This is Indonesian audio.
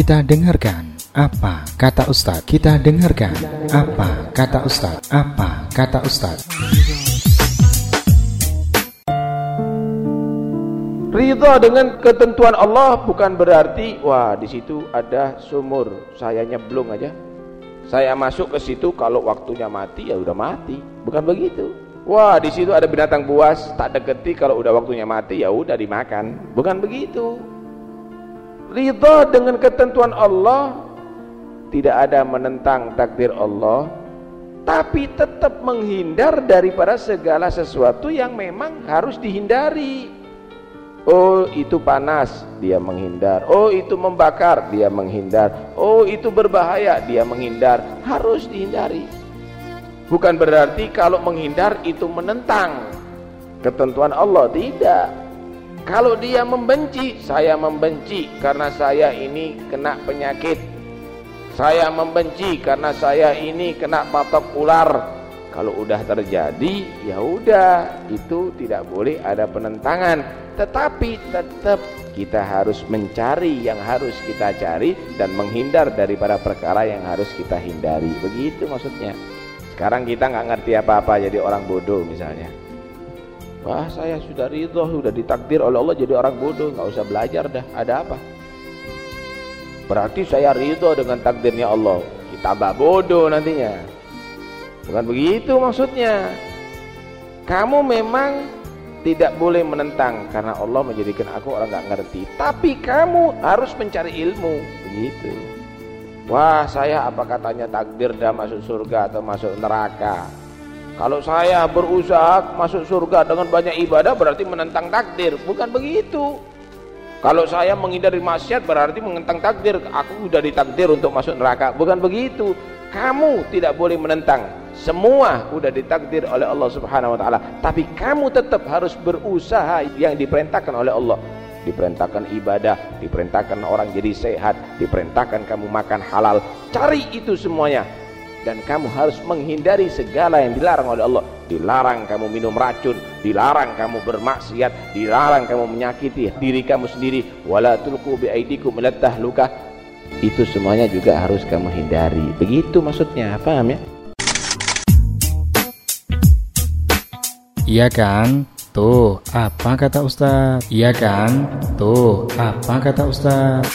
Kita dengarkan apa kata Ustadz. Kita dengarkan apa kata Ustadz. Apa kata Ustadz. Ridha dengan ketentuan Allah bukan berarti wah di situ ada sumur, saya nyeblung aja. Saya masuk ke situ kalau waktunya mati ya udah mati. Bukan begitu. Wah, di situ ada binatang buas, tak deketi kalau udah waktunya mati ya udah dimakan. Bukan begitu. Ridha dengan ketentuan Allah tidak ada menentang takdir Allah, tapi tetap menghindar daripada segala sesuatu yang memang harus dihindari. Oh itu panas, dia menghindar. Oh itu membakar, dia menghindar. Oh itu berbahaya, dia menghindar. Harus dihindari. Bukan berarti kalau menghindar itu menentang ketentuan Allah, tidak. Kalau dia membenci, saya membenci karena saya ini kena penyakit. Saya membenci karena saya ini kena patok ular. Kalau udah terjadi, ya udah, itu tidak boleh ada penentangan tetapi tetap kita harus mencari yang harus kita cari dan menghindar daripada perkara yang harus kita hindari begitu maksudnya sekarang kita nggak ngerti apa-apa jadi orang bodoh misalnya wah saya sudah ridho sudah ditakdir oleh Allah jadi orang bodoh. Nggak usah belajar dah ada apa? Berarti saya ridho dengan takdirnya Allah. Kita bodoh nantinya. Bukan begitu maksudnya. Kamu memang tidak boleh menentang karena Allah menjadikan aku orang nggak ngerti. Tapi kamu harus mencari ilmu. Begitu. Wah saya apa katanya takdir dah masuk surga atau masuk neraka kalau saya berusaha masuk surga dengan banyak ibadah berarti menentang takdir. Bukan begitu. Kalau saya menghindari maksiat berarti menentang takdir. Aku sudah ditakdir untuk masuk neraka. Bukan begitu. Kamu tidak boleh menentang. Semua sudah ditakdir oleh Allah Subhanahu wa taala, tapi kamu tetap harus berusaha yang diperintahkan oleh Allah. Diperintahkan ibadah, diperintahkan orang jadi sehat, diperintahkan kamu makan halal. Cari itu semuanya. Dan kamu harus menghindari segala yang dilarang oleh Allah. Dilarang kamu minum racun, dilarang kamu bermaksiat, dilarang kamu menyakiti diri kamu sendiri. Wala tulqu biaidikum ila tahluka. Itu semuanya juga harus kamu hindari. Begitu maksudnya, paham ya? Iya kan? Tuh, apa kata Ustaz? Iya kan? Tuh, apa kata Ustaz?